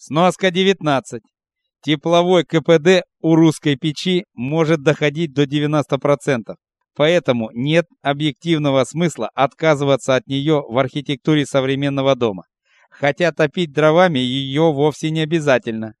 Сноска 19. Тепловой КПД у русской печи может доходить до 90%. Поэтому нет объективного смысла отказываться от нее в архитектуре современного дома. Хотя топить дровами ее вовсе не обязательно.